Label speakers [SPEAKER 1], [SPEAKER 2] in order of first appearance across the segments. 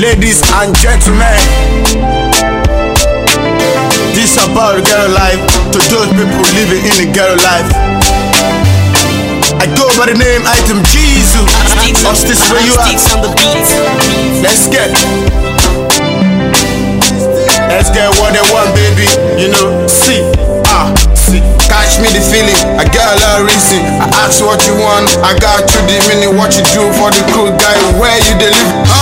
[SPEAKER 1] ladies and gentlemen. This about ghetto life to those people living in the ghetto life. I go by the name Item Jesus. Watch this where you
[SPEAKER 2] are.
[SPEAKER 1] Let's get. Let's get what they want, baby. You know, see, ah, see. Catch me the feeling, I got a lot of reason. I ask what you want, I got you the meaning. What you do for the cool guy, where you deliver.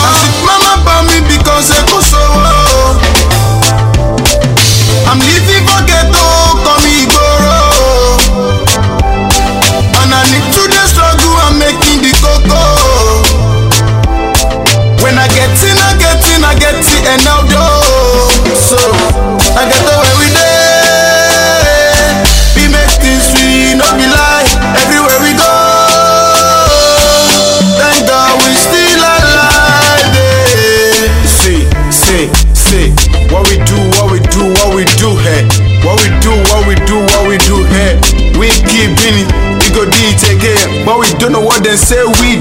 [SPEAKER 1] them say we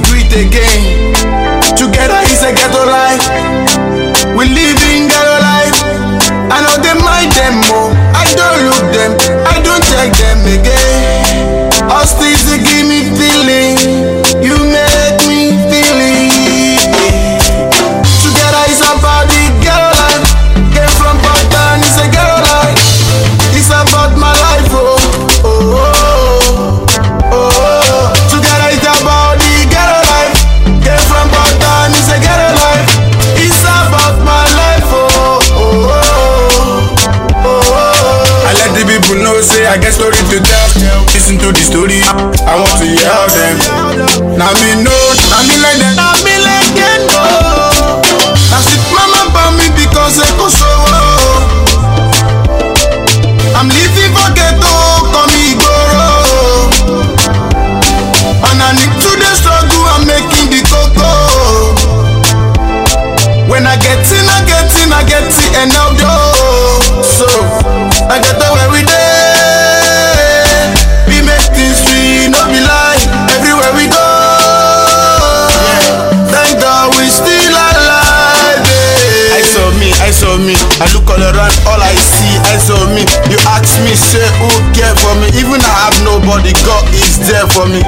[SPEAKER 1] I get story to tell. Listen to the story. I want to hear them. Now me know, now me like them. I look all around, all I see is on me. You ask me, say who care for me? Even I have nobody, God is there for me.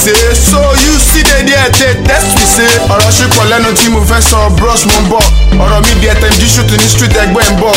[SPEAKER 1] say so you see dey there tey test me say ọ̀rọ̀ ṣùpọ̀ lẹ́nu tí mo fẹ́ sọ bros mo ń bọ̀. Ọ̀rọ̀ mi di ẹ̀tẹ̀ ń di ṣùtù ní street ẹgbẹ́ ń bọ̀.